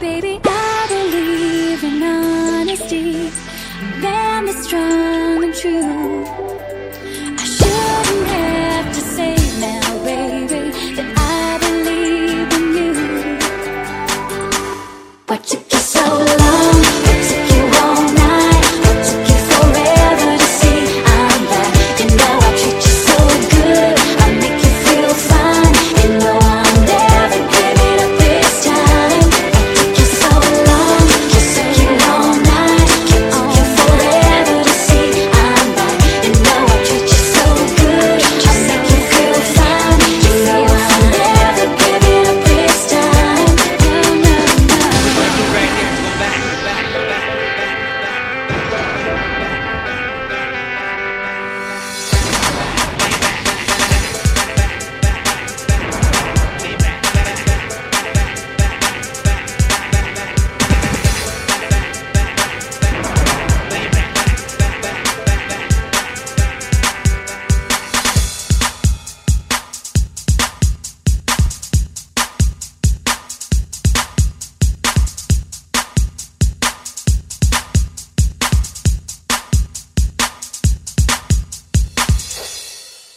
Baby, I believe in honesty. A man that's strong and true.